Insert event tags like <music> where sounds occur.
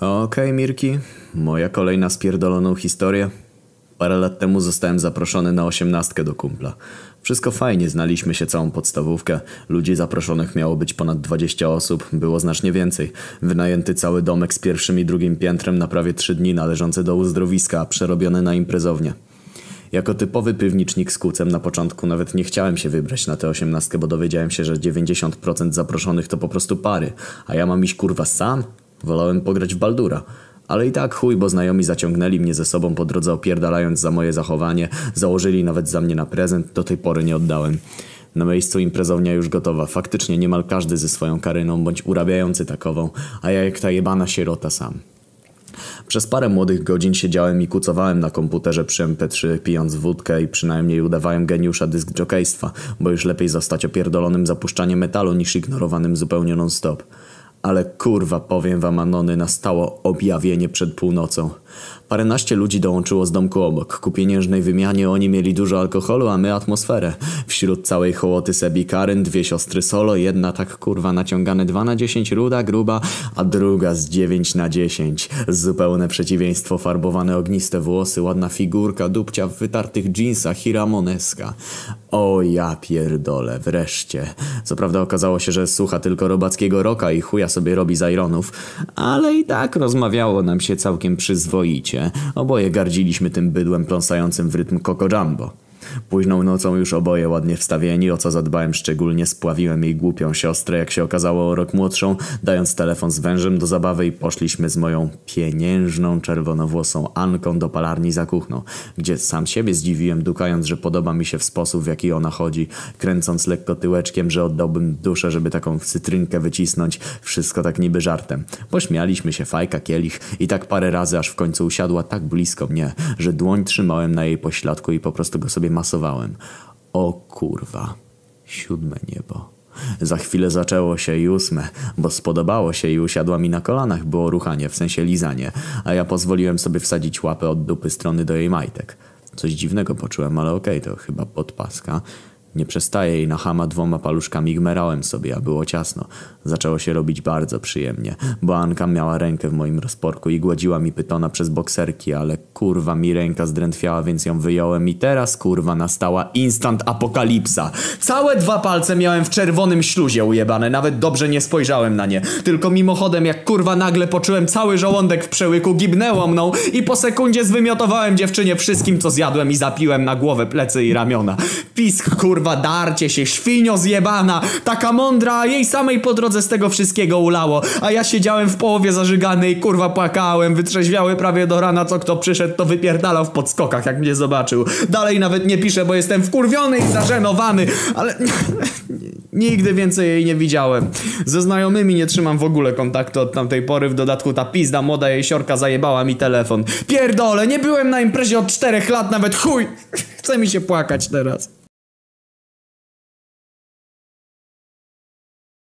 Okej, Mirki, moja kolejna spierdoloną historię. Parę lat temu zostałem zaproszony na osiemnastkę do kumpla. Wszystko fajnie, znaliśmy się całą podstawówkę. Ludzi zaproszonych miało być ponad 20 osób, było znacznie więcej. Wynajęty cały domek z pierwszym i drugim piętrem na prawie 3 dni należący do uzdrowiska, przerobiony na imprezownię. Jako typowy piwnicznik z kucem na początku nawet nie chciałem się wybrać na tę osiemnastkę, bo dowiedziałem się, że 90% zaproszonych to po prostu pary, a ja mam iść kurwa sam? Wolałem pograć w Baldura. Ale i tak chuj, bo znajomi zaciągnęli mnie ze sobą po drodze opierdalając za moje zachowanie, założyli nawet za mnie na prezent, do tej pory nie oddałem. Na miejscu imprezownia już gotowa, faktycznie niemal każdy ze swoją karyną bądź urabiający takową, a ja jak ta jebana sierota sam. Przez parę młodych godzin siedziałem i kucowałem na komputerze przy MP3 pijąc wódkę i przynajmniej udawałem geniusza dysk jockeystwa, bo już lepiej zostać opierdolonym zapuszczaniem metalu niż ignorowanym zupełnie non-stop. Ale kurwa, powiem wam Anony, nastało objawienie przed północą. Paręnaście ludzi dołączyło z domku obok. Ku pieniężnej wymianie oni mieli dużo alkoholu, a my atmosferę. Wśród całej hołoty Sebi Karen, dwie siostry solo, jedna tak kurwa naciągane 2 na 10 ruda, gruba, a druga z 9 na 10. Zupełne przeciwieństwo, farbowane ogniste włosy, ładna figurka, dupcia w wytartych dżinsach, hiramoneska. O ja pierdolę, wreszcie. Co prawda okazało się, że słucha tylko robackiego roka i chuja sobie robi z ironów, ale i tak rozmawiało nam się całkiem przyzwoicie. Oboje gardziliśmy tym bydłem pląsającym w rytm Coco Jumbo. Późną nocą już oboje ładnie wstawieni, o co zadbałem szczególnie, spławiłem jej głupią siostrę, jak się okazało o rok młodszą, dając telefon z wężem do zabawy i poszliśmy z moją pieniężną, czerwonowłosą Anką do palarni za kuchną, gdzie sam siebie zdziwiłem, dukając, że podoba mi się w sposób, w jaki ona chodzi, kręcąc lekko tyłeczkiem, że oddałbym duszę, żeby taką cytrynkę wycisnąć, wszystko tak niby żartem. Pośmialiśmy się, fajka, kielich i tak parę razy, aż w końcu usiadła tak blisko mnie, że dłoń trzymałem na jej pośladku i po prostu go sobie masowałem. O kurwa, siódme niebo. Za chwilę zaczęło się i ósme, bo spodobało się i usiadła mi na kolanach, było ruchanie, w sensie lizanie, a ja pozwoliłem sobie wsadzić łapę od dupy strony do jej majtek. Coś dziwnego poczułem, ale okej, to chyba podpaska. Nie przestaję jej na chama dwoma paluszkami gmerałem sobie, a było ciasno. Zaczęło się robić bardzo przyjemnie, bo Anka miała rękę w moim rozporku i gładziła mi pytona przez bokserki, ale kurwa mi ręka zdrętwiała, więc ją wyjąłem i teraz kurwa nastała instant apokalipsa. Całe dwa palce miałem w czerwonym śluzie ujebane, nawet dobrze nie spojrzałem na nie. Tylko mimochodem jak kurwa nagle poczułem cały żołądek w przełyku, gibnęło mną i po sekundzie zwymiotowałem dziewczynie wszystkim co zjadłem i zapiłem na głowę plecy i ramiona. Pisk kurwa darcie się, świnio zjebana, taka mądra, a jej samej po drodze z tego wszystkiego ulało, a ja siedziałem w połowie zażygany i kurwa płakałem, wytrzeźwiały prawie do rana, co kto przyszedł to wypierdalał w podskokach jak mnie zobaczył. Dalej nawet nie piszę, bo jestem wkurwiony i zażenowany, ale <laughs> nigdy więcej jej nie widziałem. Ze znajomymi nie trzymam w ogóle kontaktu od tamtej pory, w dodatku ta pizda młoda jej siorka zajebała mi telefon. Pierdole, nie byłem na imprezie od czterech lat, nawet chuj! <laughs> Chce mi się płakać teraz.